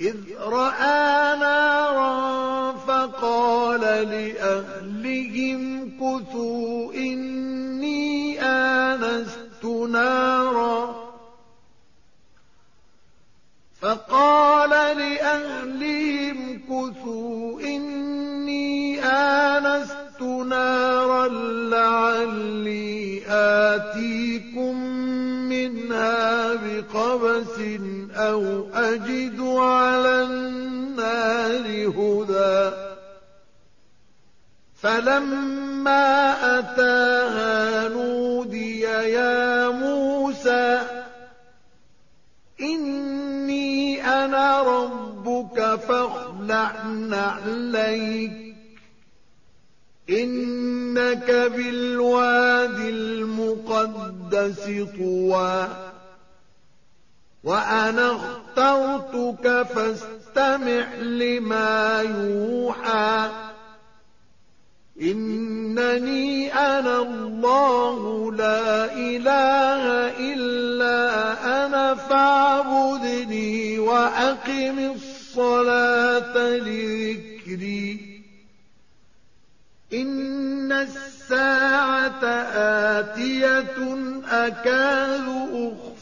إذ رأى نارا فقال لأهلهم كثوا إني آنست نارا. فقال لأهلهم كثوا إني آنست نارا لعلي آتيكم منها بقبس أو أجد على النار هدى فلما أتاها نودي يا موسى إني أنا ربك فاخلع نعليك إنك بالواد المقدس طوى وأنا اخترتك فاستمع لما يوحى. إنني أنا الله لا إله إلا أنا فاعبدني وأقم الصلاة لذكري. إن الساعة آتية أكاد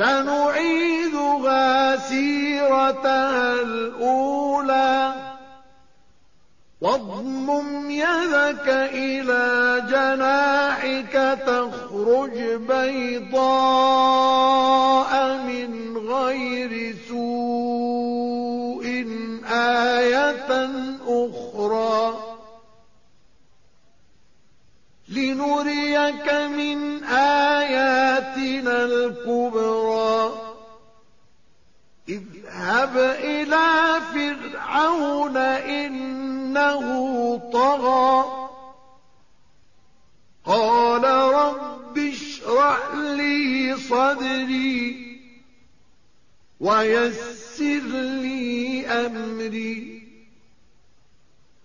سنعيدها سيرتها الأولى. واضمم يدك إلى جناحك تخرج بيضاء من غير لنريك من آياتنا الكبرى. اذهب إلى فرعون إنه طغى. قال رب اشرح لي صدري ويسر لي أمري.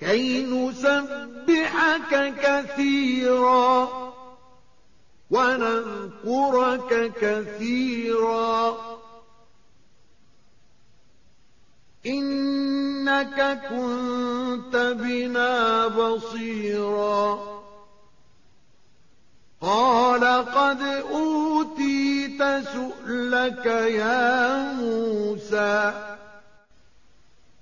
كي نسبحك كثيرا ونذكرك كثيرا. إنك كنت بنا بصيرا. قال قد أوتيت سؤلك يا موسى.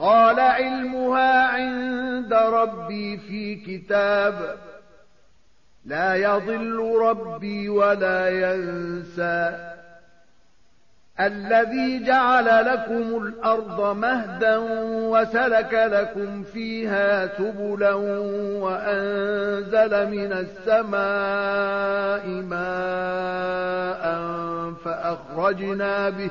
قال علمها عند ربي في كتاب. لا يضل ربي ولا ينسى. الذي جعل لكم الأرض مهدا وسلك لكم فيها سبلا وأنزل من السماء ماء فأخرجنا به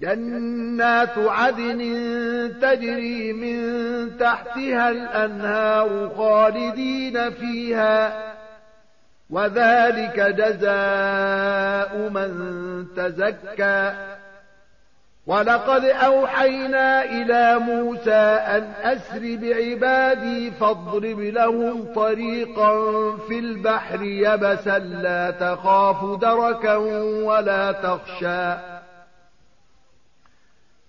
جنات عدن تجري من تحتها الأنهار خالدين فيها وذلك جزاء من تزكى. ولقد أوحينا إلى موسى أن أسر بعبادي فاضرب لهم طريقا في البحر يبسا لا تخاف دركا ولا تخشى.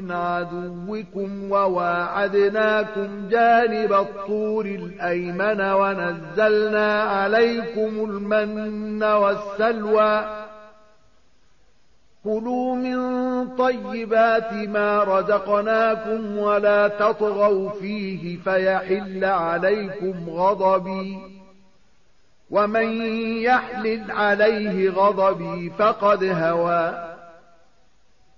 من عدوكم وواعدناكم جانب الطور الأيمن ونزلنا عليكم المن والسلوى. كلوا من طيبات ما رزقناكم ولا تطغوا فيه فيحل عليكم غضبي. ومن يحلل عليه غضبي فقد هوى.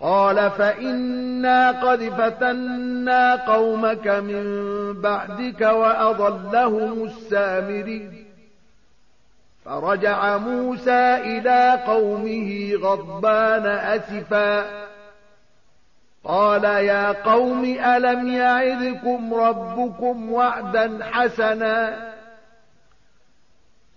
قال فإنا قد فتنا قومك من بعدك وأضلهم السامري. فرجع موسى إلى قومه غضبان أسفا. قال يا قوم ألم يعذكم ربكم وعدا حسنا؟